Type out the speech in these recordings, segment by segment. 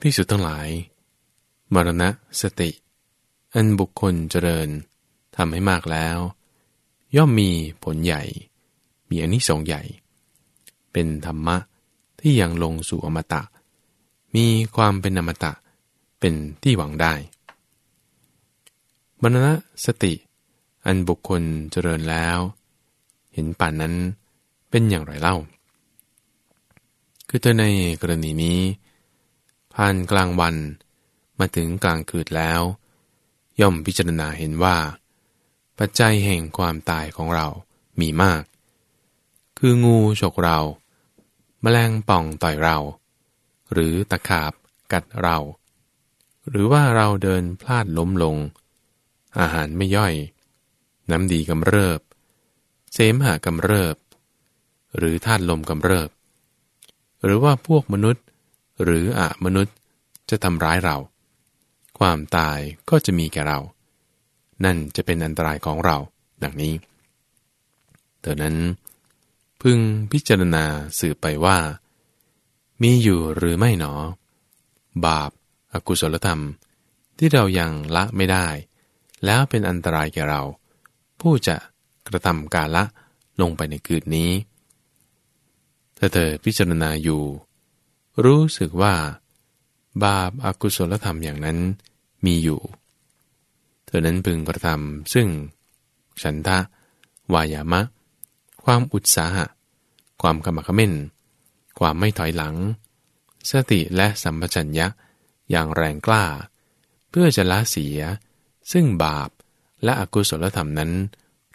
พิสุทั้งหลาย มรณะสติ อันบุคคลเจริญทำให้มากแล้ว ย่อมมีผลใหญ่ มีอนิสงส์ใหญ่ เป็นธรรมะที่ยังลงสู่อมตะ มีความเป็นอมตะเป็นที่หวังได้มรณะสติ อันบุคคลเจริญแล้ว เห็นป่านนั้นเป็นอย่างไรเล่า คือเธอในกรณีนี้ ผ่านกลางวัน มาถึงกลางคืนแล้ว ย่อมพิจารณาเห็นว่า ปัจจัยแห่งความตายของเรามีมาก คืองูฉกเรา แมลงป่องต่อยเรา หรือตะขาบกัดเรา หรือว่าเราเดินพลาดล้มลง อาหารไม่ย่อย น้ำดีกำเริบ เสมหะกำเริบ หรือธาตุลมกำเริบ หรือว่าพวกมนุษย์ หรืออมนุษย์จะทำร้ายเรา ความตายก็จะมีแก่เรา นั่นจะเป็นอันตรายของเรา ดังนี้ดังนั้น พึงพิจารณาสืบไปว่า มีอยู่หรือไม่หนอ บาปอากุศลธรรม ที่เรายังละไม่ได้ แล้วเป็นอันตรายแก่เรา ผู้จะกระทำการละลงไปในคืนนี้ ถ้าเธอพิจารณาอยู่ รู้สึกว่า บาปอากุศลธรรมอย่างนั้นมีอยู่ เธอนั้นพึงกระทำซึ่ง ฉันทะ วายามะ ความอุตสาหะ ความกรรมขม้นความไม่ถอยหลัง สติและสัมปชัญญะอย่างแรงกล้า เพื่อจะละเสีย ซึ่งบาปและอกุศลธรรมนั้น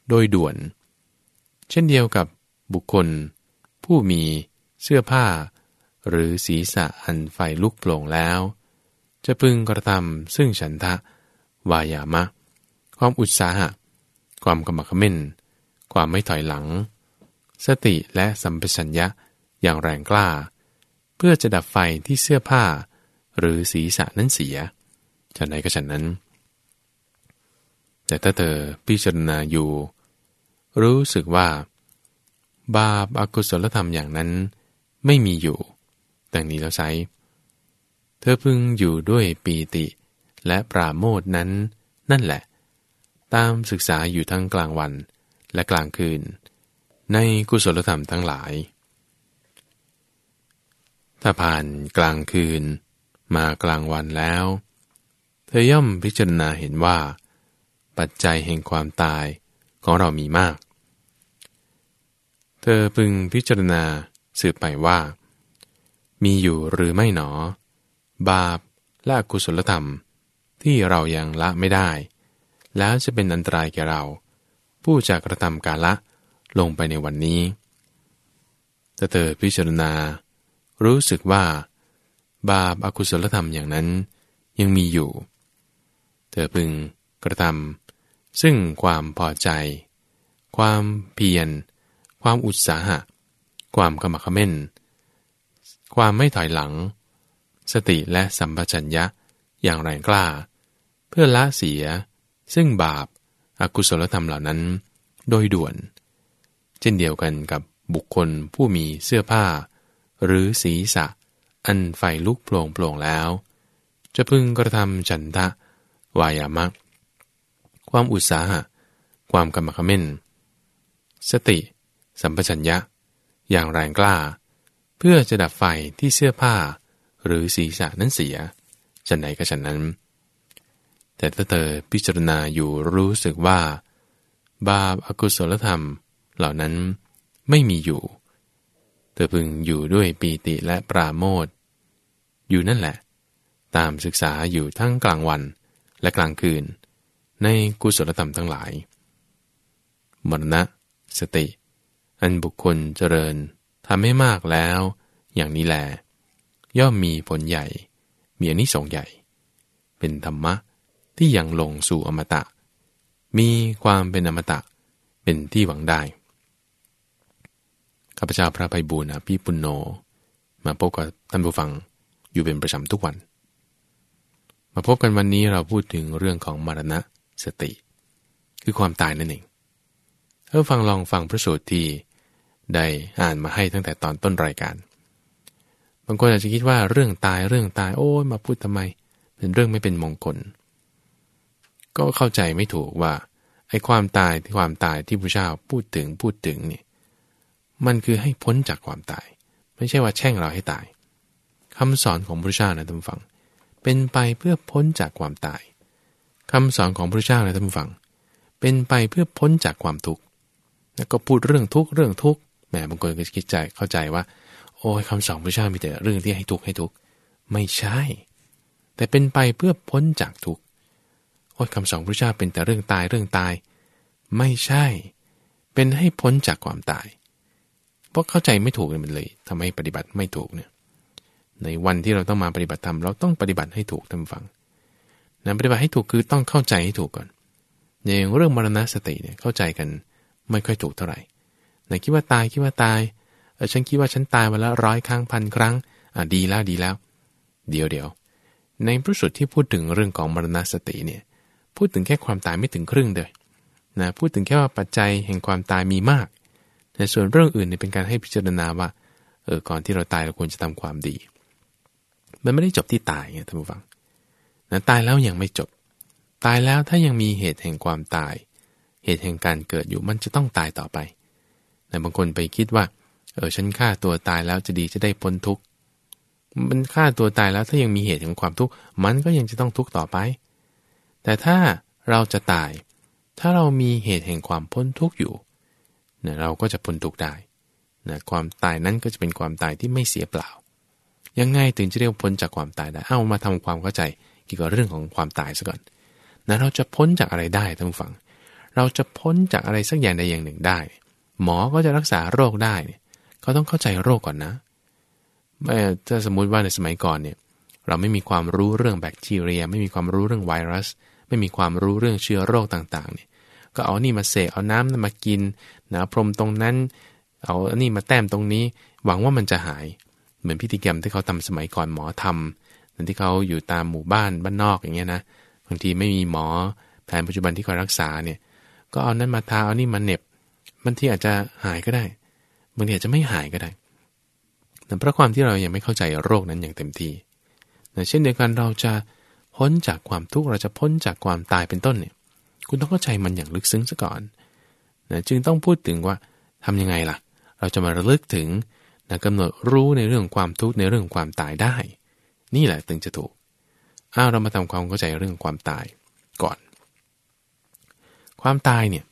โดยด่วน เช่นเดียวกับบุคคล ผู้มีเสื้อผ้า หรือศีรษะอันไฟลุกโปร่งแล้ว จะพึงกระทำซึ่งฉันทะ วายามะ ความอุตสาหะ ความกรรมขม้นความไม่ถอยหลัง สติและสัมปชัญญะอย่างแรงกล้า เพื่อจะดับไฟที่เสื้อผ้า หรือศีรษะนั้นเสียฉันไหนก็ฉันนั้น แต่ถ้าเธอพิจารณาอยู่ รู้สึกว่า บาปอากุศลธรรมอย่างนั้นไม่มีอยู่ ดังนี้แล้วไซเธอพึงอยู่ด้วยปีติ และปราโมทนั้น นั่นแหละ ตามศึกษาอยู่ทั้งกลางวันและกลางคืน ในกุศลธรรมทั้งหลาย ถ้าผ่านกลางคืนมากลางวันแล้ว เธอย่อมพิจารณาเห็นว่า ปัจจัยแห่งความตายของเรามีมาก เธอพึงพิจารณาสืบไปว่า มีอยู่หรือไม่หนอ บาปและกุศลธรรม ที่เรายังละไม่ได้ แล้วจะเป็นอันตรายแก่เรา ผู้จะกระทำการละลงไปในวันนี้แต่เธอพิจารณา รู้สึกว่า บาปอากุศลธรรมอย่างนั้นยังมีอยู่ เธอพึงกระทำซึ่งความพอใจ ความเพียร ความอุตสาหะ ความกรรมขม้น ความไม่ถอยหลัง สติและสัมปชัญญะอย่างแรงกล้า เพื่อละเสีย ซึ่งบาปอากุศลธรรมเหล่านั้น โดยด่วน เช่นเดียวกันกับบุคคลผู้มีเสื้อผ้า หรือศีรษะ อันไฟลุกโปร่งโปร่งแล้ว จะพึงกระทำฉันทะ วายามะความอุตสาหะ ความกรรมขม้น สติ สัมปชัญญะ อย่างแรงกล้า พื่อจะดับไฟที่เสื้อผ้า หรือศีรษะนั้นเสียฉันไหนก็ฉันนั้น แต่ถ้าเธอพิจารณาอยู่รู้สึกว่า บาปอากุศลธรรมเหล่านั้นไม่มีอยู่ เธอพึงอยู่ด้วยปีติและปราโมทอยู่นั่นแหละ ตามศึกษาอยู่ทั้งกลางวันและกลางคืน ในกุศลธรรมทั้งหลาย มรณะ สติ อันบุคคลเจริญ ทำให้มากแล้ว อย่างนี้แหลย่อมมีผลใหญ่ มีอนิสงส์ใหญ่ เป็นธรรมะที่ยังลงสู่อมตะ มีความเป็นอมตะ เป็นที่หวังได้ข้าพเจ้าพระภัยบุญอภิปุณโญมาพบกับท่านผู้ฟังอยู่เป็นประจำทุกวัน มาพบกันวันนี้เราพูดถึงเรื่องของมรณะสติ คือความตายนั่นเองถ้าฟังลองฟังพระสูตรที่ ได้อ่านมาให้ตั้งแต่ตอนต้นรายการ บางคนอาจจะคิดว่าเรื่องตายเรื่องตายโอ้ยมาพูดทำไม เป็นเรื่องไม่เป็นมงคล ก็เข้าใจไม่ถูกว่าไอ้ความตายที่ความตายที่พระเจ้าพูดถึงพูดถึงเนี่ยมันคือให้พ้นจากความตาย ไม่ใช่ว่าแช่งเราให้ตายคำสอนของพระเจ้านะท่านฟัง เป็นไปเพื่อพ้นจากความตายคำสอนของพระเจ้านะท่านฟัง เป็นไปเพื่อพ้นจากความทุกข์แล้วก็พูดเรื่องทุกข์เรื่องทุกข์ แหมบางคนก็คิดใจเข้าใจว่า โอ้ยคำสอนพระเจ้ามีแต่เรื่องที่ให้ทุกข์ให้ทุกข์ไม่ใช่ แต่เป็นไปเพื่อพ้นจากทุกข์โอ้ยคำสอนพระเจ้าเป็นแต่เรื่องตายเรื่องตาย ไม่ใช่ เป็นให้พ้นจากความตาย เพราะเข้าใจไม่ถูกมันเลยทำให้ปฏิบัติไม่ถูกเนี่ย ในวันที่เราต้องมาปฏิบัติธรรมเราต้องปฏิบัติให้ถูกทำฟังนะปฏิบัติให้ถูกคือต้องเข้าใจให้ถูกก่อนอย่างเรื่องมรณะสติเนี่ยเข้าใจกันไม่ค่อยถูกเท่าไหร่ ไหนคิดว่าตายคิดว่าตายเออฉันคิดว่าฉันตายมาแล้วร้อยครั้งพันครั้งอะดีแล้วดีแล้ว เดี๋ยวเดี๋ยวในพระสูตรที่พูดถึงเรื่องของมรณะสติเนี่ยพูดถึงแค่ความตายไม่ถึงครึ่งเลยนะพูดถึงแค่ว่าปัจจัยแห่งความตายมีมาก แต่ส่วนเรื่องอื่นเนี่ยเป็นการให้พิจารณาว่าเออก่อนที่เราตายเราควรจะทำความดี มันไม่ได้จบที่ตายไงท่านผู้ฟังนะตายแล้วยังไม่จบ ตายแล้วถ้ายังมีเหตุแห่งความตาย เหตุแห่งการเกิดอยู่มันจะต้องตายต่อไป แต่บางคนไปคิดว่า เออฉันฆ่าตัวตายแล้วจะดีจะได้พ้นทุกข์มันฆ่าตัวตายแล้วถ้ายังมีเหตุแห่งความทุกข์มันก็ยังจะต้องทุกข์ต่อไป แต่ถ้าเราจะตาย ถ้าเรามีเหตุแห่งความพ้นทุกข์อยู่เนะเราก็จะพ้นทุกข์ได้นะความตายนั้นก็จะเป็นความตายที่ไม่เสียเปล่า ยังไงถึงจะเรียกพ้นจากความตายได้ เอามาทำความเข้าใจเกี่ยวกับเรื่องของความตายซะก่อนนะเราจะพ้นจากอะไรได้ท่านผู้ฟัง เราจะพ้นจากอะไรสักอย่างใดอย่างหนึ่งได้ หมอก็จะรักษาโรคได้เนี่ยก็ต้องเข้าใจโรคก่อนนะถ้าสมมุติว่าในสมัยก่อนเนี่ยเราไม่มีความรู้เรื่องแบคทีเรีย ไม่มีความรู้เรื่องไวรัส ไม่มีความรู้เรื่องเชื้อโรคต่างๆเนี่ยก็เอานี่มาเสกเอาน้ำนั้นมากินนะพรมตรงนั้น เอาอันนี้มาแต้มตรงนี้ หวังว่ามันจะหาย เหมือนพิธีกรรมที่เขาทำสมัยก่อนหมอทำนั่นที่เขาอยู่ตามหมู่บ้านบ้านนอกอย่างเงี้ยนะบางทีไม่มีหมอแผนปัจจุบันที่คอยรักษาเนี่ยก็เอานั้นมาทาเอานี่มาเน็บ บางทีอาจจะหายก็ได้ บางทีอาจจะไม่หายก็ได้แต่เพราะความที่เรายังไม่เข้าใจโรคนั้นอย่างเต็มที่เช่นเดียวกันเราจะพ้นจากความทุกข์เราจะพ้นจากความตายเป็นต้นเนี่ย คุณต้องเข้าใจมันอย่างลึกซึ้งซะก่อนนะจึงต้องพูดถึงว่าทํำยังไงล่ะ เราจะมาระลึกถึงนะกำหนดรู้ในเรื่องความทุกข์ในเรื่องความตายได้ นี่แหละถึงจะถูกอ้าวเรามาทำความเข้าใจเรื่องความตายก่อน ความตายเนี่ย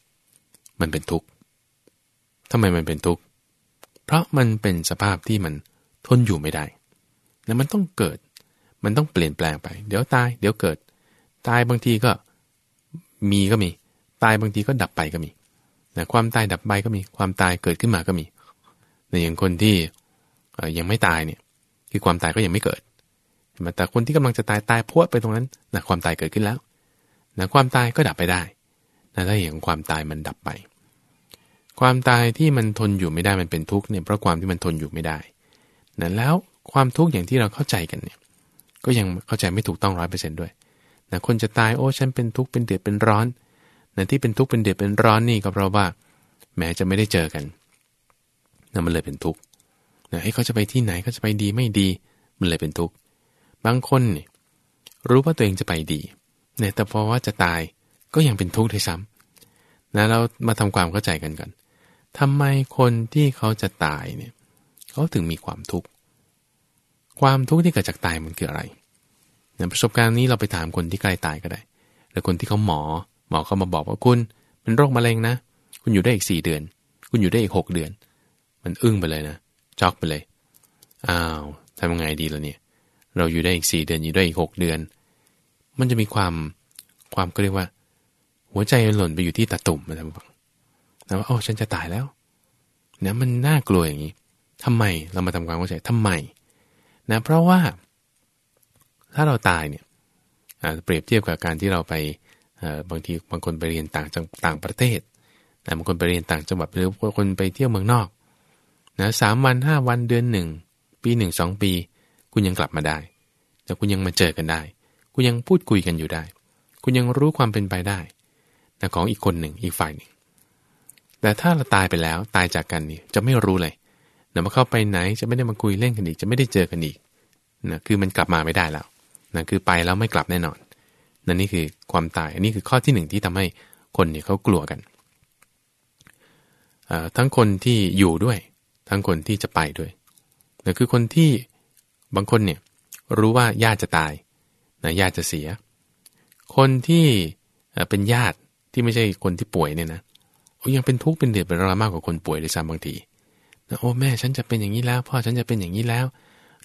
มันเป็นทุกข์ ทำไมมันเป็นทุกข์ เพราะมันเป็นสภาพที่มันทนอยู่ไม่ได้ แล้วมันต้องเกิด มันต้องเปลี่ยนแปลงไป เดี๋ยวตาย เดี๋ยวเกิด ตายบางทีก็มีก็มี ตายบางทีก็ดับไปก็มีนะความตายดับไปก็มี ความตายเกิดขึ้นมาก็มีในอย่างคนที่ยังไม่ตายเนี่ย คือความตายก็ยังไม่เกิด แต่คนที่กำลังจะตายตายพวดไปตรงนั้นนะความตายเกิดขึ้นแล้วนะความตายก็ดับไปได้นะถ้าอย่างความตายมันดับไป ความตายที่มันทนอยู่ไม่ได้มันเป็นทุกข์เนี่ยเพราะความที่มันทนอยู่ไม่ได้นะแล้วความทุกข์อย่างที่เราเข้าใจกันเนี่ยก็ยังเข้าใจไม่ถูกต้องร้อยเปอร์เซ็นต์ด้วยนะคนจะตายโอ้ฉันเป็นทุกข์เป็นเดือดเป็นร้อนนะที่เป็นทุกข์เป็นเดือดเป็นร้อนนี่ก็เพราะว่า แม้จะไม่ได้เจอกันนะมันเลยเป็นทุกข์นะให้เขาจะไปที่ไหนเขาจะไปดีไม่ดี มันเลยเป็นทุกข์บางคนเนี่ยรู้ว่าตัวเองจะไปดีเนี่ยแต่พอว่าจะตายก็ยังเป็นทุกข์ด้วยซ้ำนะเรามาทำความเข้าใจกันก่อน ทำไมคนที่เขาจะตายเนี่ยเขาถึงมีความทุกข์ความทุกข์ที่เกิดจากตายมันคืออะไรประสบการณ์นี้เราไปถามคนที่ใกล้ตายก็ได้ หรือคนที่เขาหมอ หมอเขามาบอกว่าคุณเป็นโรคมะเร็งนะ คุณอยู่ได้อีกสี่เดือน คุณอยู่ได้อีกหกเดือน มันอึ้งไปเลยนะช็อกไปเลย อ้าวทำยังไงดีล่ะเนี่ย เราอยู่ได้อีกสี่เดือนอยู่ได้อีกหกเดือน มันจะมีความความก็เรียกว่า หัวใจหล่นไปอยู่ที่ตาตุ่มนะท่านฟัง นะว่าโอ้ฉันจะตายแล้วนะมันน่ากลัวอย่างนี้ทำไมเรามาทำความเข้าใจทำไมนะเพราะว่า ถ้าเราตายเนี่ยเปรียบเทียบกับการที่เราไปบางทีบางคนไปเรียนต่างจังต่างประเทศบางคนไปเรียนต่างจังหวัดหรือคนไปเที่ยวเมืองนอกนะสามวันห้าวันเดือนหนึ่งปีหนึ่งสองปี คุณยังกลับมาได้ แต่คุณยังมาเจอกันได้ คุณยังพูดคุยกันอยู่ได้ คุณยังรู้ความเป็นไปได้แต่ของอีกคนหนึ่งอีกฝ่ายหนึ่ง แต่ถ้าเราตายไปแล้วตายจากกันนี่จะไม่รู้เลยนะมาเข้าไปไหนจะไม่ได้มาคุยเล่นกันอีกจะไม่ได้เจอกันอีกนะคือมันกลับมาไม่ได้แล้วนะคือไปแล้วไม่กลับแน่นอนนั่นนี่คือความตาย อันนี้คือข้อที่หนึ่งที่ทำให้คนเนี่ยเขากลัวกัน ทั้งคนที่อยู่ด้วย ทั้งคนที่จะไปด้วยนะคือคนที่บางคนเนี่ยรู้ว่าญาติจะตายนะญาติจะเสีย คนที่เป็นญาติที่ไม่ใช่คนที่ป่วยเนี่ยนะ ยังเป็นทุกข์เป็นเดือดเป็นร้อนมากกว่าคนป่วยเลยซ้ำบางทีโอ้แม่ฉันจะเป็นอย่างนี้แล้ว พ่อฉันจะเป็นอย่างนี้แล้ว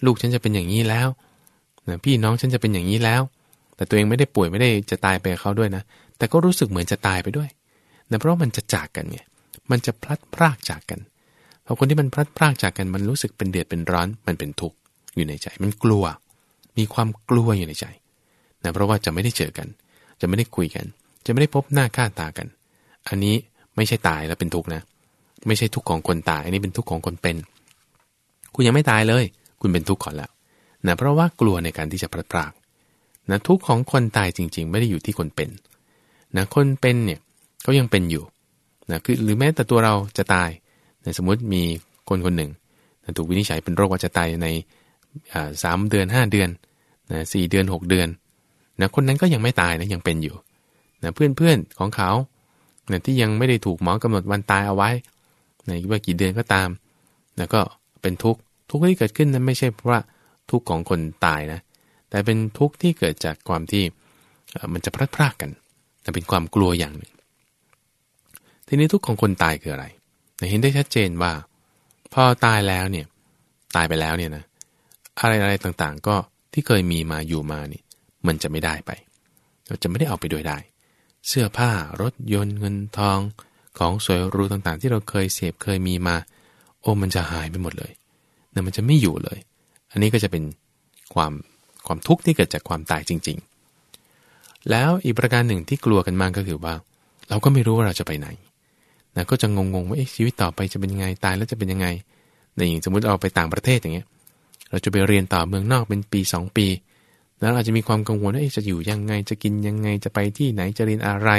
ลูกฉันจะเป็นอย่างนี้แล้วพี่น้องฉันจะเป็นอย่างนี้แล้ว แต่ตัวเองไม่ได้ป่วยไม่ได้จะตายไปกับเขาด้วยนะ แต่ก็รู้สึกเหมือนจะตายไปด้วยนะเพราะมันจะจากกันไงมันจะพลัดพรากจากกันพอคนที่มันพลัดพรากจากกันมันรู้สึกเป็นเดือดเป็นร้อนมันเป็นทุกข์อยู่ในใจ มันกลัว มีความกลัวอยู่ในใจนะเพราะว่าจะไม่ได้เจอกัน จะไม่ได้คุยกัน จะไม่ได้พบหน้าค่าตากัน อันนี้ ไม่ใช่ตายแล้วเป็นทุกข์นะ ไม่ใช่ทุกข์ของคนตาย อันนี้เป็นทุกข์ของคนเป็น คุณยังไม่ตายเลย คุณเป็นทุกข์ก่อนแล้วนะเพราะว่ากลัวในการที่จะพลัดพรากนะทุกข์ของคนตายจริง ๆ ไม่ได้อยู่ที่คนเป็นนะคนเป็นเนี่ยเขายังเป็นอยู่นะคือหรือแม้แต่ตัวเราจะตายนะสมมุติมีคนคนหนึ่งนะถูกวินิจฉัยเป็นโรคว่าจะตายในสามเดือน 5 เดือนนะสเดือน 6 เดือนนะคนนั้นก็ยังไม่ตายนะยังเป็นอยู่นะเพื่อนๆของเขา นะที่ยังไม่ได้ถูกหมอกำหนดวันตายเอาไว้นะว่ากี่เดือนก็ตามนะก็เป็นทุกข์ทุกข์ที่เกิดขึ้นนั้นไม่ใช่เพราะว่าทุกข์ของคนตายนะ แต่เป็นทุกข์ที่เกิดจากความที่มันจะพลัดพรากกันแต่เป็นความกลัวอย่างหนึ่ง ทีนี้ทุกข์ของคนตายคืออะไรเห็นได้ชัดเจนว่า พอตายแล้วเนี่ยตายไปแล้วเนี่ยนะอะไรอะไรต่างๆ ก็ที่เคยมีมาอยู่มานี่ มันจะไม่ได้ไป เราจะไม่ได้เอาไปด้วยได้ เสื้อผ้ารถยนต์เงินทองของสวยรูต่างๆ ที่เราเคยเสพเคยมีมา โอ้มันจะหายไปหมดเลยเนี่ยมันจะไม่อยู่เลย อันนี้ก็จะเป็นความความทุกข์ที่เกิดจากความตายจริง ๆ แล้วอีกประการหนึ่งที่กลัวกันมากก็คือว่า เราก็ไม่รู้ว่าเราจะไปไหนนะก็จะงงๆว่าชีวิตต่อไปจะเป็นยังไงตายแล้วจะเป็นยังไงในอย่างสมมติเราไปต่างประเทศอย่างเงี้ยเราจะไปเรียนต่อเมืองนอกเป็นปี 2 ปี แล้วอาจจะมีความกังวลว่าจะอยู่ยังไงจะกินยังไงจะไปที่ไหนจะเรียนอะไร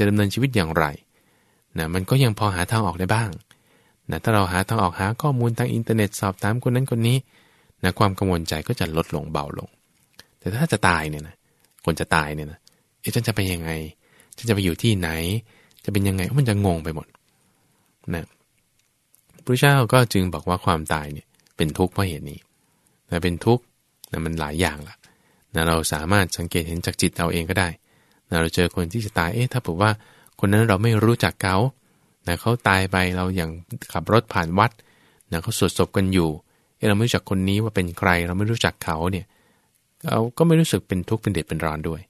จะดำเนินชีวิตอย่างไรนะมันก็ยังพอหาทางออกได้บ้างนะถ้าเราหาทางออกหาข้อมูลทางอินเทอร์เน็ตสอบถามคนนั้นคนนี้นะความกังวลใจก็จะลดลงเบาลง แต่ถ้าจะตายเนี่ยนะคนจะตายเนี่ยนะเอ๊ะฉันจะไปยังไงฉันจะไปอยู่ที่ไหน จะเป็นยังไงมันจะงงไปหมดนะพระเจ้าก็จึงบอกว่าความตายเนี่ยเป็นทุกข์เพราะเหตุนี้นะเป็นทุกข์นะมันหลายอย่างละ นะเราสามารถสังเกตเห็นจากจิตเราเองก็ได้นะเราเจอคนที่จะตายเอ๊ะถ้าบอกว่าคนนั้นเราไม่รู้จักเขานะเขาตายไปเราอย่างขับรถผ่านวัดนะเขาสวดศพกันอยู่เอ๊ะเราไม่รู้จักคนนี้ว่าเป็นใคร เราไม่รู้จักเขาเนี่ยเราก็ไม่รู้สึกเป็นทุกข์เป็นเด็ดเป็นร้อนด้วย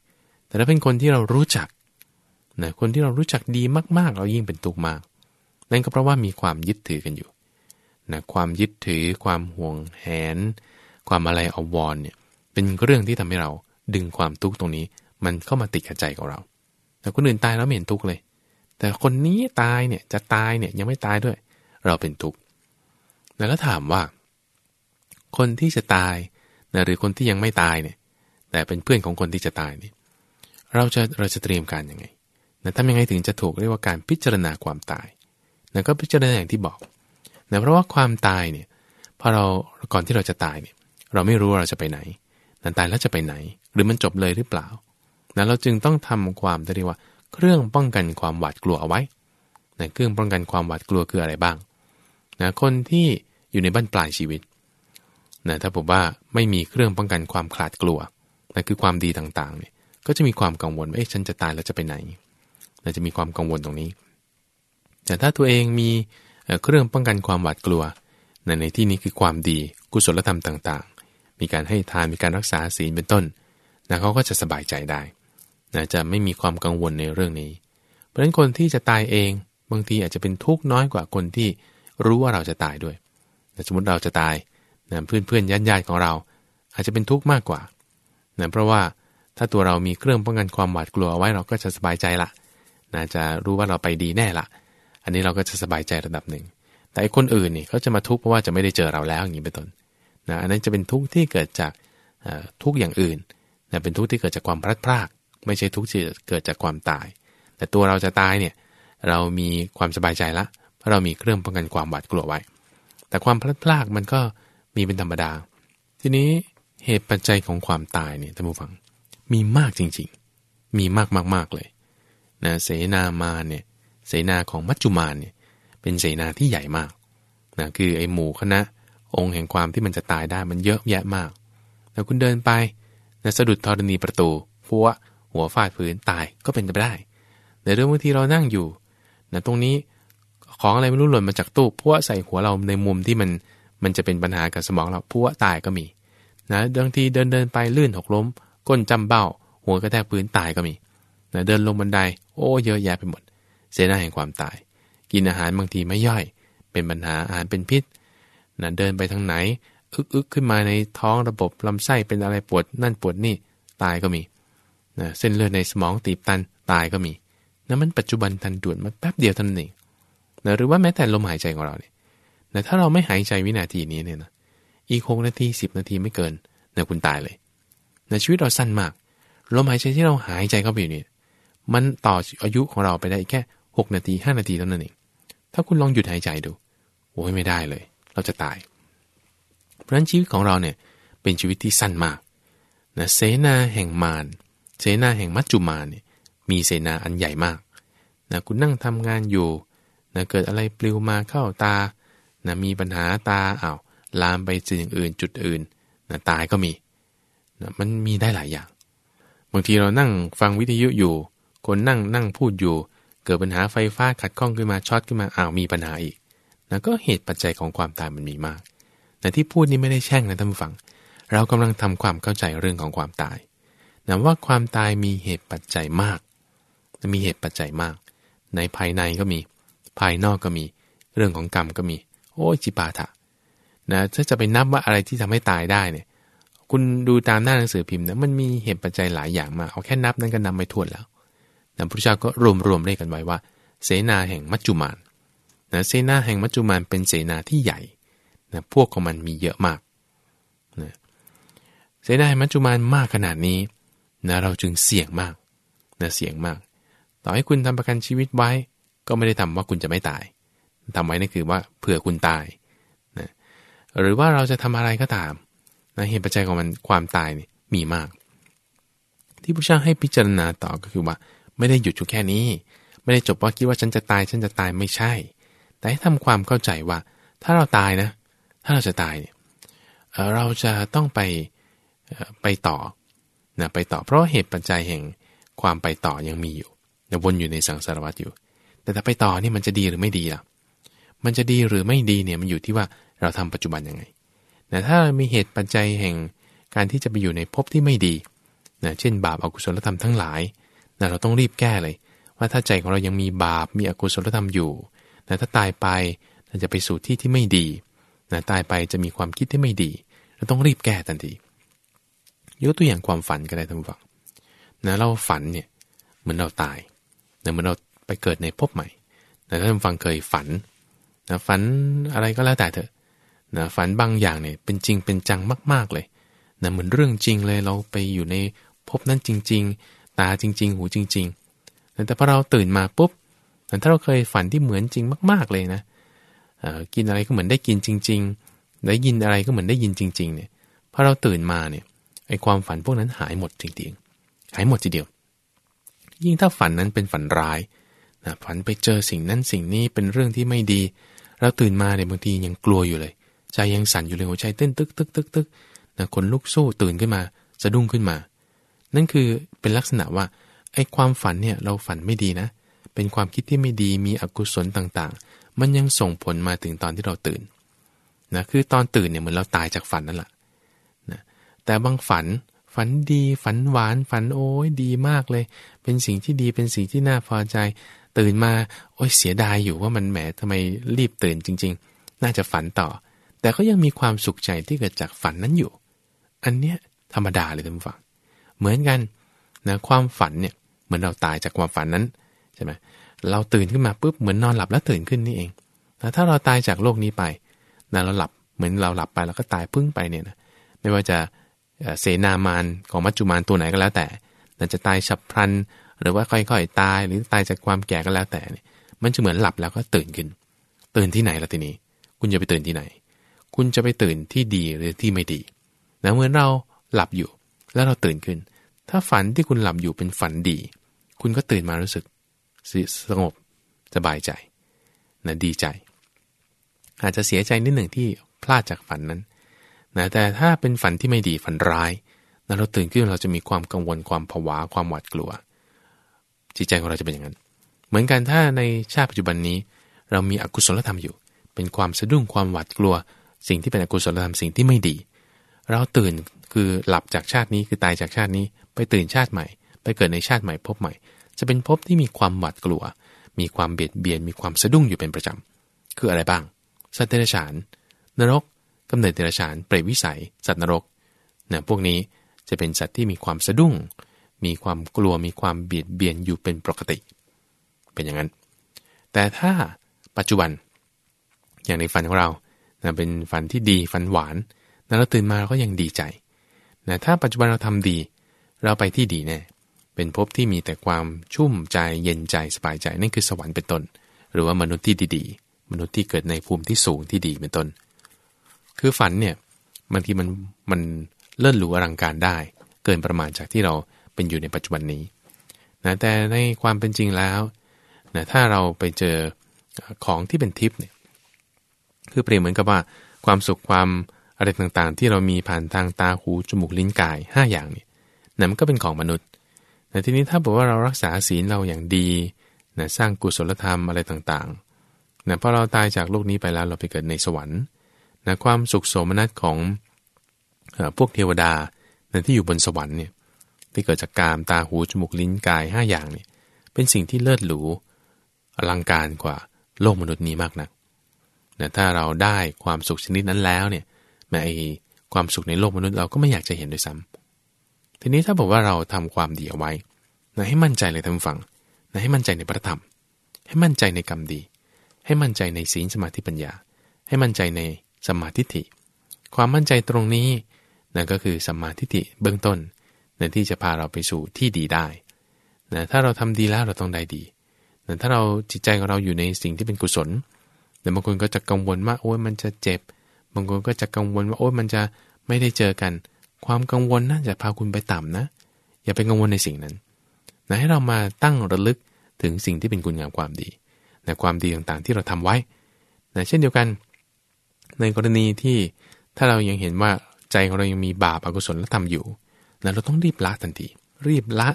แต่ถ้าเป็นคนที่เรารู้จักนะคนที่เรารู้จักดีมากๆ เรายิ่งเป็นทุกข์มาก นั่นก็เพราะว่ามีความยึดถือกันอยู่นะความยึดถือ ความห่วงแหน ความอะไรอววรเนี่ย เป็นเรื่องที่ทำให้เราดึงความทุกข์ตรงนี้ มันเข้ามาติดกับใจของเรา แต่คนอื่นตายแล้วไม่เห็นทุกข์เลย แต่คนนี้ตายเนี่ยจะตายเนี่ยยังไม่ตายด้วย เราเป็นทุกข์แล้วก็ถามว่า คนที่จะตายนะหรือคนที่ยังไม่ตายเนี่ย แต่เป็นเพื่อนของคนที่จะตายนี่เราจะเราจะเตรียมการยังไงนะทำยังไงถึงจะถูกเรียกว่าการพิจารณาความตายนะก็พิจารณาอย่างที่บอกนะเพราะว่าความตายเนี่ยพอเราก่อนที่เราจะตายเนี่ย เราไม่รู้ว่าเราจะไปไหน นั้นตายแล้วจะไปไหน หรือมันจบเลยหรือเปล่านะเราจึงต้องทำความเรียกว่า เครื่องป้องกันความหวาดกลัวเอาไว้นะเครื่องป้องกันความหวาดกลัวคืออะไรบ้างนะคนที่อยู่ในบ้านปลายชีวิตนะถ้าผมว่าไม่มีเครื่องป้องกันความขลาดกลัวนะคือความดีต่างๆเนี่ยก็จะมีความกังวลว่าเอ๊ะฉันจะตายแล้วจะไปไหนนะจะมีความกังวลตรงนี้ แต่ถ้าตัวเองมีเครื่องป้องกันความหวาดกลัวในในที่นี้คือความดีกุศลธรรมต่างๆ มีการให้ทานมีการรักษาศีลเป็นต้นนะเขาก็จะสบายใจได้นะจะไม่มีความกังวลในเรื่องนี้ เพราะฉะนั้นคนที่จะตายเองบางทีอาจจะเป็นทุกข์น้อยกว่าคนที่รู้ว่าเราจะตายด้วยนะสมมติเราจะตายนะเพื่อนเพื่อนญาติญาติของเรา อาจจะเป็นทุกข์มากกว่านะเพราะว่าถ้าตัวเรามีเครื่องป้องกันความหวาดกลัวเอาไว้เราก็จะสบายใจละนะจะรู้ว่าเราไปดีแน่ละอันนี้เราก็จะสบายใจระดับหนึ่ง แต่คนอื่นนี่เขาจะมาทุกข์เพราะว่าจะไม่ได้เจอเราแล้วอย่างนี้เป็นต้น นะอันนั้นจะเป็นทุกข์ที่เกิดจากทุกข์อย่างอื่นนะเป็นทุกข์ที่เกิดจากความพลัดพราก ไม่ใช่ทุกข์ที่เกิดจากความตาย แต่ตัวเราจะตายเนี่ยเรามีความสบายใจละเพราะเรามีเครื่องป้องกันความหวาดกลัวไว้ แต่ความพลัดพรากมันก็มีเป็นธรรมดา ทีนี้เหตุปัจจัยของความตายเนี่ยท่านผู้ฟังมีมากจริงๆ มีมากมากๆเลยนะเสนามาเนี่ยเสนาของมัจจุมานเนี่ยเป็นเสนาที่ใหญ่มากนะคือไอหมู่คณะ องค์แห่งความที่มันจะตายได้มันเยอะแยะมากแล้วคุณเดินไปนะสะดุดธรณีประตูพัวหัวฟาดพื้นตายก็เป็นไปได้แต่เรื่องบางทีเรานั่งอยู่นะตรงนี้ของอะไรไม่รู้หล่นมาจากตู้พัวใส่หัวเราในมุมที่มันมันจะเป็นปัญหากับสมองเราพัวตายก็มีนะบางทีเดินเดินไปลื่นหกล้ม ก้นจำเบ้า หัวกระแทกพื้นตายก็มีนะเดินลงบันได โอ้เยอะแยะไปหมด เสียหน้าแห่งความตาย กินอาหารบางทีไม่ย่อย เป็นปัญหาอาหารเป็นพิษ นะเดินไปทางไหน อึกอึกขึ้นมาในท้องระบบลำไส้เป็นอะไรปวดนั่นปวดนี่ตายก็มีนะเส้นเลือดในสมองตีบตันตายก็มีนะมันปัจจุบันทันด่วนมันแป๊บเดียวเท่านั้นเองนะหรือว่าแม้แต่ลมหายใจของเราเนี่ยนะถ้าเราไม่หายใจวินาทีนี้เนี่ยนะอีกหกนาทีสิบนาทีไม่เกินนะคุณตายเลยนะชีวิตเราสั้นมาก ลมหายใจที่เราหายใจเข้าไปอยู่เนี่ยมันต่ออายุของเราไปได้แค่หกนาทีห้านาทีเท่านั้นเอง ถ้าคุณลองหยุดหายใจดู โอ้ยไม่ได้เลย เราจะตาย เพราะฉะนั้นชีวิตของเราเนี่ยเป็นชีวิตที่สั้นมากนะเสนาแห่งมารเสนาแห่งมัจจุมารเนี่ยมีเสนาอันใหญ่มากนะคุณนั่งทำงานอยู่นะเกิดอะไรปลิวมาเข้าตานะมีปัญหาตาอา้าวลามไปสิ่งอื่นจุดอื่นนะตายก็มีนะมันมีได้หลายอย่าง บางทีเรานั่งฟังวิทยุอยู่ คนนั่งนั่งพูดอยู่ เกิดปัญหาไฟฟ้าขัดข้องขึ้นมาช็อตขึ้นมาอ้าวมีปัญหาอีก นะก็เหตุปัจจัยของความตายมันมีมาก แต่ที่พูดนี้ไม่ได้แช่งนะท่านผู้ฟัง เรากำลังทำความเข้าใจเรื่องของความตายนะว่าความตายมีเหตุปัจจัยมาก มีเหตุปัจจัยมาก ในภายในก็มี ภายนอกก็มี เรื่องของกรรมก็มี โอ้จิปาถะนะถ้าจะไปนับว่าอะไรที่ทำให้ตายได้เนี่ย คุณดูตามหน้าหนังสือพิมพ์นะมันมีเหตุปัจจัยหลายอย่างมา เอาแค่นับนั้นก็นับไม่ถ้วนแล้วนะพระเจ้าก็รวมรวมเลขกันไว้ว่า เสนาแห่งมัจจุมาน นะเสนาแห่งมัจจุมานเป็นเสนาที่ใหญ่นะพวกของมันมีเยอะมากนะเสนาแห่งมัจจุมานมากขนาดนี้นะเราจึงเสี่ยงมากนะเสี่ยงมาก ต่อให้คุณทำประกันชีวิตไว้ ก็ไม่ได้ทำว่าคุณจะไม่ตายทำไว้นั่นคือว่าเผื่อคุณตายนะหรือว่าเราจะทำอะไรก็ตามนะเหตุปัจจัยของมันความตายนี่มีมาก ที่พระเจ้าให้พิจารณาต่อก็คือว่า ไม่ได้หยุดอยู่แค่นี้ ไม่ได้จบว่าคิดว่าฉันจะตาย ฉันจะตายไม่ใช่ แต่ให้ทำความเข้าใจว่า ถ้าเราตายนะ ถ้าเราจะตายเนี่ยเราจะต้องไปไปต่อนะไปต่อเพราะเหตุปัจจัยแห่งความไปต่อยังมีอยู่นะวนอยู่ในสังสารวัฏอยู่ แต่ถ้าไปต่อนี่มันจะดีหรือไม่ดีล่ะ มันจะดีหรือไม่ดีเนี่ยมันอยู่ที่ว่าเราทำปัจจุบันยังไงนะถ้ามีเหตุปัจจัยแห่งการที่จะไปอยู่ในภพที่ไม่ดีนะเช่น บาปอากุศลธรรมทั้งหลายนะเราต้องรีบแก้เลย ว่าถ้าใจของเรายังมีบาปมีอกุศลธรรมอยู่ นะถ้าตายไปจะไปสู่ที่ที่ไม่ดีนะตายไปจะมีความคิดที่ไม่ดีเราต้องรีบแก้ทันทียกตัวอย่างความฝันก็ได้ท่านผู้ฟังนะเราฝันเนี่ยเหมือนเราตายนะเหมือนเราไปเกิดในภพใหม่นะท่านฟังเคยฝันนะฝันอะไรก็แล้วแต่เถอะนะฝันบางอย่างเนี่ยเป็นจริงเป็นจังมาก ๆเลยนะเหมือนเรื่องจริงเลยเราไปอยู่ในภพนั้นจริง ๆ ตาจริง ๆ หูจริงๆแต่พอเราตื่นมาปุ๊บ ถ้าเราเคยฝันที่เหมือนจริงมาก ๆเลยนะกินอะไรก็เหมือนได้กินจริง ๆ ได้ยินอะไรก็เหมือนได้ยินจริง ๆ เนี่ยพอเราตื่นมาเนี่ยไอ้ความฝันพวกนั้นหายหมดจริงๆ หายหมดทีเดียว ยิ่งถ้าฝันนั้นเป็นฝันร้ายนะฝันไปเจอสิ่งนั้นสิ่งนี้เป็นเรื่องที่ไม่ดี เราตื่นมาเนี่ยบางทียังกลัวอยู่เลย ใจยังสั่นอยู่เลยหัวใจเต้นตึกตึกตึกตึกนะคนลุกสู้ตื่นขึ้นมาสะดุ้งขึ้นมา นั่นคือเป็นลักษณะว่าไอ้ความฝันเนี่ยเราฝันไม่ดีนะ เป็นความคิดที่ไม่ดีมีอกุศลต่างๆ มันยังส่งผลมาถึงตอนที่เราตื่นนะคือตอนตื่นเนี่ยเหมือนเราตายจากฝันนั่นแหละแต่บางฝันฝันดีฝันหวานฝันโอ้ยดีมากเลย เป็นสิ่งที่ดีเป็นสิ่งที่น่าพอใจ ตื่นมาโอ้ยเสียดายอยู่ว่ามันแหมทำไมรีบตื่นจริง ๆ น่าจะฝันต่อ แต่ก็ยังมีความสุขใจที่เกิดจากฝันนั้นอยู่ อันเนี้ยธรรมดาเลยท่านผู้ฟัง เหมือนกันนะความฝันเนี่ยเหมือนเราตายจากความฝันนั้น ใช่ไหมเราตื่นขึ้นมาปุ๊บเหมือนนอนหลับแล้วตื่นขึ้นนี่เองแต่ถ้าเราตายจากโลกนี้ไปนะเราหลับเหมือนเราหลับไปแล้วก็ตายพึ่งไปเนี่ยนะไม่ว่าจะเสนามานของมัจจุมานตัวไหนก็แล้วแต่นั่นจะตายฉับพลัน หรือว่าค่อยๆตายหรือตายจากความแก่ก็แล้วแต่เนี่ยมันจะเหมือนหลับแล้วก็ตื่นขึ้น ตื่นที่ไหนล่ะทีนี้ คุณจะไปตื่นที่ไหน คุณจะไปตื่นที่ดีหรือที่ไม่ดีนะเหมือนเราหลับอยู่ แล้วเราตื่นขึ้น ถ้าฝันที่คุณหลับอยู่เป็นฝันดี คุณก็ตื่นมารู้สึก สงบสบายใจนะดีใจ อาจจะเสียใจนิดหนึ่งที่พลาดจากฝันนั้นนะแต่ถ้าเป็นฝันที่ไม่ดีฝันร้ายนะเราตื่นขึ้นเราจะมีความกังวลความผวาความหวาดกลัว จิตใจของเราจะเป็นอย่างนั้น เหมือนกันถ้าในชาติปัจจุบันนี้ เรามีอกุศลธรรมอยู่ เป็นความสะดุ้งความหวาดกลัว สิ่งที่เป็นอกุศลธรรมสิ่งที่ไม่ดี เราตื่นคือหลับจากชาตินี้คือตายจากชาตินี้ ไปตื่นชาติใหม่ ไปเกิดในชาติใหม่พบใหม่ จะเป็นพบที่มีความหวาดกลัว มีความเบียดเบียน มีความสะดุ้งอยู่เป็นประจำ คืออะไรบ้าง สัตว์เดรัจฉาน นรกกำเนิดเดรัจฉาน เปรตวิสัย สัตว์นรกเนี่ยพวกนี้จะเป็นสัตว์ที่มีความสะดุ้ง มีความกลัว มีความเบียดเบียนอยู่เป็นปกติ เป็นอย่างนั้น แต่ถ้าปัจจุบัน อย่างในฝันของเรานะเป็นฝันที่ดี ฝันหวานนะเราตื่นมาเราก็ยังดีใจนะถ้าปัจจุบันเราทำดี เราไปที่ดีแน่ เป็นภพที่มีแต่ความชุ่มใจเย็นใจสบายใจนั่นคือสวรรค์เป็นต้น หรือว่ามนุษย์ที่ดีๆ มนุษย์ที่เกิดในภูมิที่สูงที่ดีเป็นต้น คือฝันเนี่ยบางทีมันมันเลิศหรูอลังการได้ เกินประมาณจากที่เราเป็นอยู่ในปัจจุบันนี้นะแต่ในความเป็นจริงแล้วนะถ้าเราไปเจอของที่เป็นทิพย์เนี่ยคือเปรียบเหมือนกับว่าความสุขความอะไรต่างๆ ที่เรามีผ่านทางตาหูจมูกลิ้นกาย 5 อย่างเนี่ยนั่นมันก็เป็นของมนุษย์ แต่ทีนี้ถ้าบอกว่าเรารักษาศีลเราอย่างดีนะสร้างกุศลธรรมอะไรต่างๆนะพอเราตายจากโลกนี้ไปแล้วเราไปเกิดในสวรรค์นะความสุขโสมนัสของพวกเทวดาที่อยู่บนสวรรค์เนี่ยที่เกิดจากกามตาหูจมูกลิ้นกาย 5 อย่างเนี่ยเป็นสิ่งที่เลิศหรูอลังการกว่าโลกมนุษย์นี้มากนักนะถ้าเราได้ความสุขชนิดนั้นแล้วเนี่ยแม้ความสุขในโลกมนุษย์เราก็ไม่อยากจะเห็นด้วยซ้ำ ทีนี้ถ้าบอกว่าเราทำความดีเอาไว้นะให้มั่นใจเลยทำฝังนะให้มั่นใจในพระธรรม ให้มั่นใจในกรรมดี ให้มั่นใจในศีลสมาธิปัญญา ให้มั่นใจในสมาธิิความมั่นใจตรงนี้นั่นก็คือสมาธิิเบื้องต้นนั่นที่จะพาเราไปสู่ที่ดีได้นะถ้าเราทำดีแล้วเราต้องได้ดีนะถ้าเราจิตใจของเราอยู่ในสิ่งที่เป็นกุศลแต่บางคนก็จะกังวลว่าโอ้ยมันจะเจ็บ บางคนก็จะกังวลว่าโอ้ยมันจะไม่ได้เจอกัน ความกังวลน่าจะพาคุณไปต่ำนะ อย่าไปกังวลในสิ่งนั้นนะให้เรามาตั้งระลึกถึงสิ่งที่เป็นคุณงามความดีนะความดีต่างๆที่เราทำไว้นะเช่นเดียวกัน ในกรณีที่ถ้าเรายังเห็นว่าใจของเรายังมีบาปอกุศลและทำอยู่นะเราต้องรีบละทันที รีบละ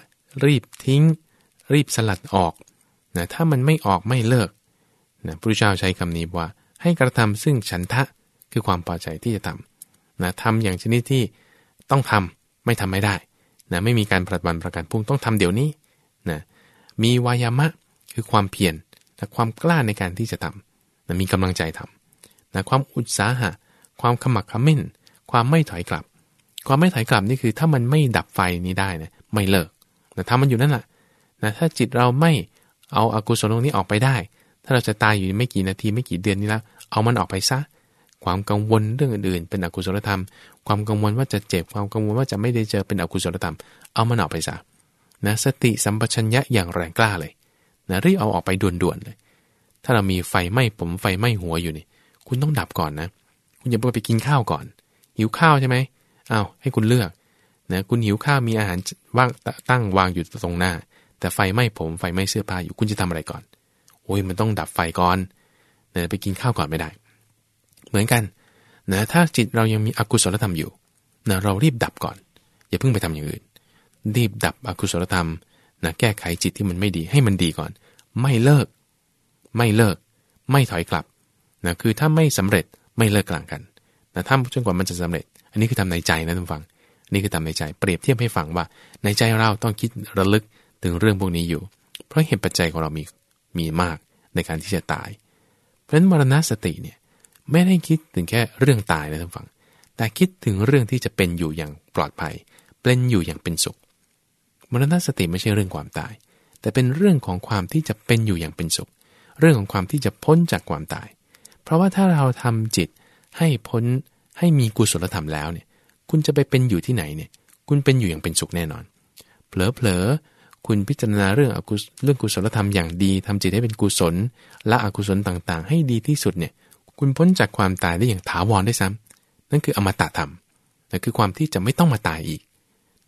รีบทิ้ง รีบสลัดออกนะถ้ามันไม่ออกไม่เลิกนะพระเจ้าใช้คำนี้ว่าให้กระทำซึ่งฉันทะคือความพอใจที่จะทำนะทำอย่างชนิดที่ ต้องทำไม่ทำไม่ได้นะไม่มีการประบันประกันพุ่งต้องทำเดี๋ยวนี้นะมีวายามะคือความเพียรและความกล้าในการที่จะทำนะมีกำลังใจทำนะความอุตสาหะ ความขมักขม้น ความไม่ถอยกลับ ความไม่ถอยกลับนี่คือถ้ามันไม่ดับไฟนี้ได้นะไม่เลิกนะทำมันอยู่นั่นแหละนะถ้าจิตเราไม่เอาอากุศลตรงนี้ออกไปได้ ถ้าเราจะตายอยู่ไม่กี่นาทีไม่กี่เดือนนี้แล้ว เอามันออกไปซะ ความกังวลเรื่องอื่นๆ เป็นอกุศลธรรม ความกังวลว่าจะเจ็บ ความกังวลว่าจะไม่ได้เจอเป็นอกุศลธรรม เอามันออกไปซะนะสติสัมปชัญญะอย่างแรงกล้าเลยนะรีบเอาออกไปด่วนๆเลย ถ้าเรามีไฟไหม้ผมไฟไหม้หัวอยู่นี่ คุณต้องดับก่อนนะ คุณอย่าไปกินข้าวก่อน หิวข้าวใช่ไหมอาให้คุณเลือกนะคุณหิวข้าวมีอาหารว่างตั้งวางอยู่ตรงหน้า แต่ไฟไหม้ผมไฟไหม้เสื้อผ้าอยู่คุณจะทำอะไรก่อนโอ้ยมันต้องดับไฟก่อนเนะไปกินข้าวก่อนไม่ได้ เหมือนกันนะถ้าจิตเรายังมีอกุศลธรรมอยู่นะเรารีบดับก่อน อย่าเพิ่งไปทำอย่างอื่น รีบดับอกุศลธรรมนะแก้ไขจิตที่มันไม่ดีให้มันดีก่อน ไม่เลิก ไม่เลิก ไม่ถอยกลับนะคือถ้าไม่สำเร็จไม่เลิกกลางกันนะถ้าจนกว่ามันจะสำเร็จ อันนี้คือทำในใจนะท่านฟัง นี่คือทำในใจเปรียบเทียบให้ฟังว่า ในใจเราต้องคิดระลึกถึงเรื่องพวกนี้อยู่ เพราะเหตุปัจจัยของเรามีมีมากในการที่จะตาย เพราะฉะนั้นมรณสติเนี่ย ไม่ได้คิดถึงแค่เรื่องตายนะท่านฟัง แต่คิดถึงเรื่องที่จะเป็นอยู่อย่างปลอดภัย เป็นอยู่อย่างเป็นสุขมรณสติไม่ใช่เรื่องความตาย แต่เป็นเรื่องของความที่จะเป็นอยู่อย่างเป็นสุข เรื่องของความที่จะพ้นจากความตาย เพราะว่าถ้าเราทำจิตให้พ้นให้มีกุศลธรรมแล้วเนี่ย คุณจะไปเป็นอยู่ที่ไหนเนี่ย คุณเป็นอยู่อย่างเป็นสุขแน่นอน เผลอๆ คุณพิจารณาเรื่องอกุเรื่องกุศลธรรมอย่างดีทำจิตให้เป็นกุศล ละอกุศลต่างๆ ให้ดีที่สุดเนี่ย คุณพ้นจากความตายได้อย่างถาวรได้ซ้ำนั่นคืออมตะธรรมนั่นคือความที่จะไม่ต้องมาตายอีก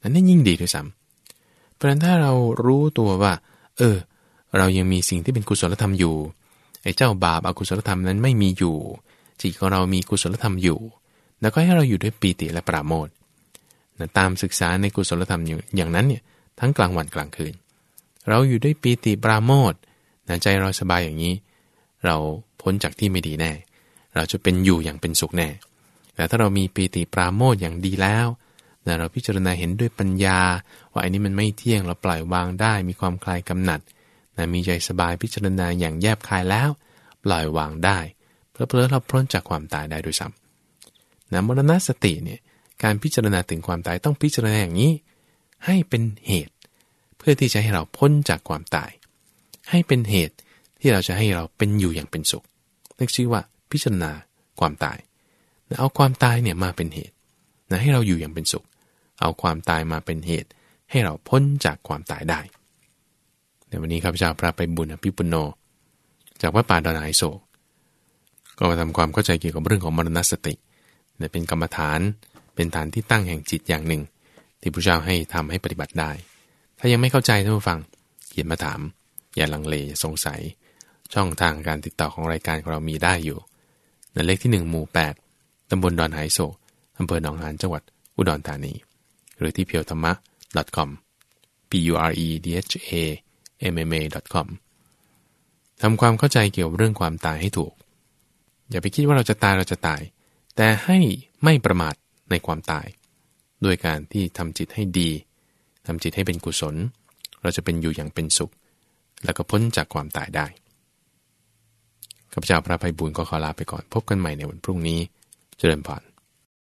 นั่นยิ่งดีด้วยซ้ำเพราะฉะนั้นถ้าเรารู้ตัวว่า เออ เรายังมีสิ่งที่เป็นกุศลธรรมอยู่ไอ้เจ้าบาปอกุศลธรรมนั้นไม่มีอยู่จิตของเรามีกุศลธรรมอยู่ แล้วก็ให้เราอยู่ด้วยปีติและปราโมทนะตามศึกษาในกุศลธรรมอย่างนั้นเนี่ยทั้งกลางวันกลางคืน เราอยู่ด้วยปีติปราโมทนะใจเราสบายอย่างนี้ เราพ้นจากที่ไม่ดีแน่ เราจะเป็นอยู่อย่างเป็นสุขแน่แต่ถ้าเรามีปีติปราโมทอย่างดีแล้วนะเราพิจารณาเห็นด้วยปัญญา ว่าอันนี้มันไม่เที่ยงเราปล่อยวางได้ มีความคลายกำหนัดนะมีใจสบายพิจารณาอย่างแยบคายแล้ว ปล่อยวางได้เพื่อเพื่อเราพ้นจากความตายได้ด้วยซ้ำนะมรณสติเนี่ยการพิจารณาถึงความตายต้องพิจารณาอย่างนี้ ให้เป็นเหตุ เพื่อที่จะให้เราพ้นจากความตาย ให้เป็นเหตุที่เราจะให้เราเป็นอยู่อย่างเป็นสุขนั่นชื่อว่า พิจารณาความตายเอาความตายเนี่ยมาเป็นเหตุนะให้เราอยู่อย่างเป็นสุข เอาความตายมาเป็นเหตุ ให้เราพ้นจากความตายได้ในวันนี้ข้าพเจ้าพระไปบุญอภิปุโน จากวัดป่าดอนไฮโศกก็มาทำความเข้าใจเกี่ยวกับเรื่องของมรณสติเนี่ยเป็นกรรมฐาน เป็นฐานที่ตั้งแห่งจิตอย่างหนึ่ง ที่พระเจ้าให้ทำให้ปฏิบัติได้ ถ้ายังไม่เข้าใจท่านผู้ฟังเขียนมาถาม อย่าลังเลสงสัย ช่องทางการติดต่อของรายการของเรามีได้อยู่ เลขที่ 1 หมู่ 8 ตำบลดอนไฮโศกอำเภอหนองหานจังหวัดอุดรธานี หรือที่เพียวธรรมะ .com p u r e d h a mma.com ทำความเข้าใจเกี่ยวกับเรื่องความตายให้ถูก อย่าไปคิดว่าเราจะตายเราจะตาย แต่ให้ไม่ประมาทในความตาย ด้วยการที่ทำจิตให้ดีทำจิตให้เป็นกุศล เราจะเป็นอยู่อย่างเป็นสุข แล้วก็พ้นจากความตายได้ ข้าพเจ้าพระภัยบุญก็ขอลาไปก่อน พบกันใหม่ในวันพรุ่งนี้ เจริญพร